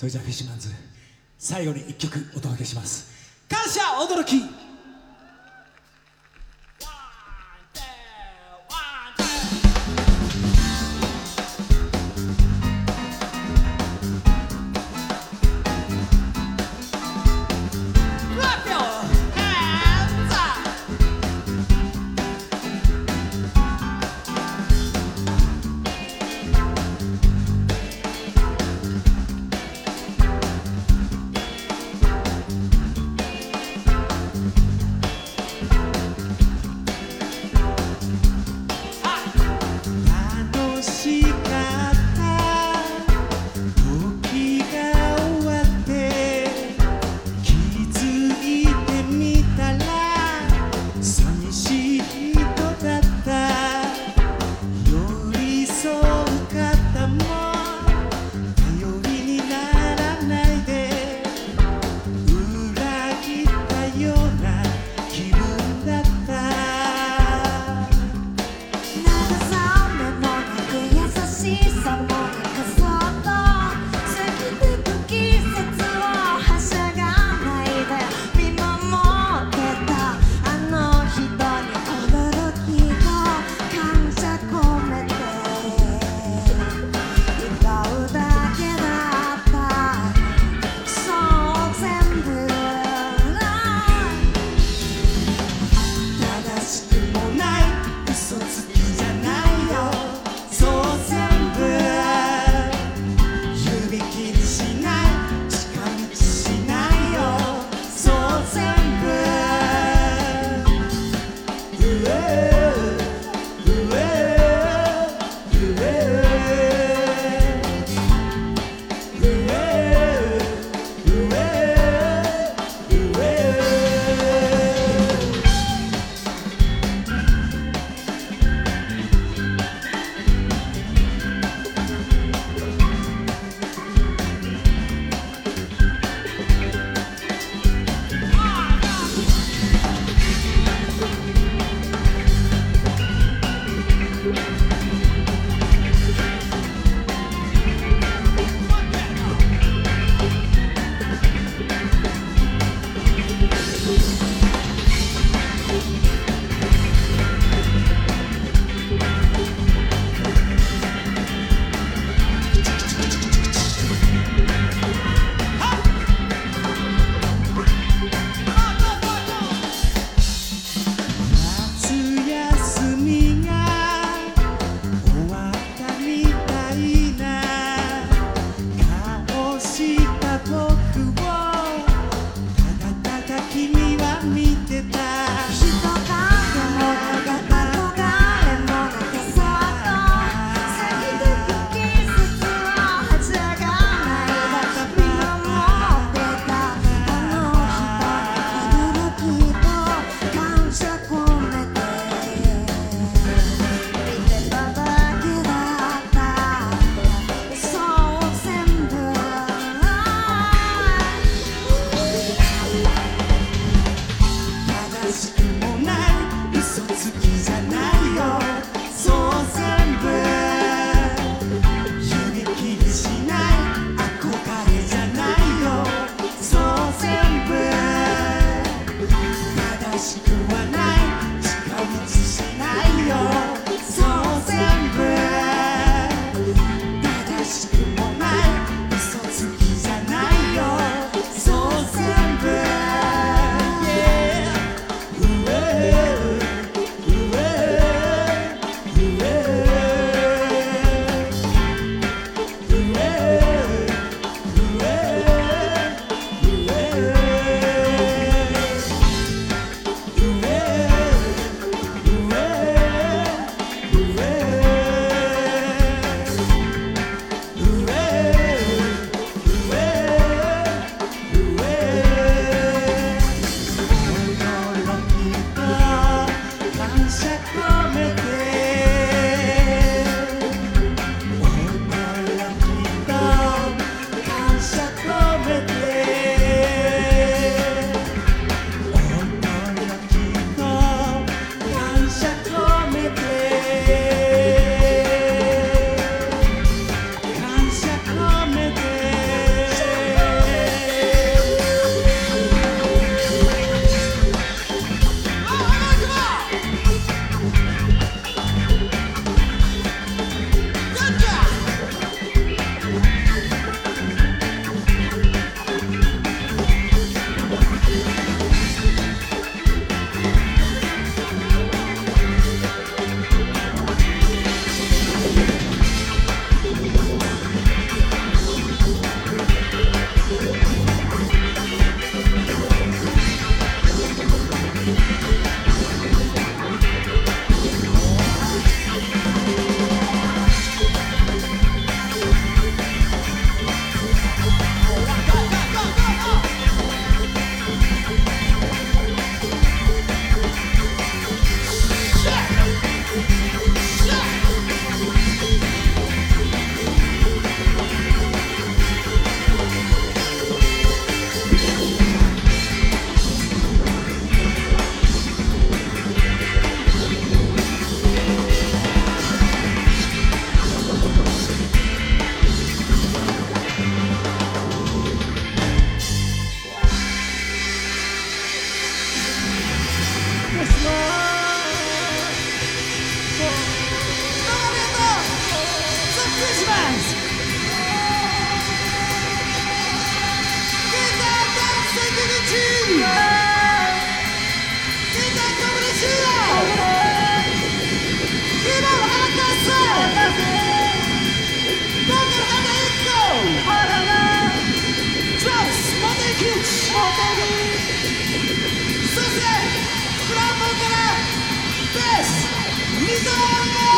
それじゃフィッシュマンズ最後に1曲お届けします。感謝驚き。you so much.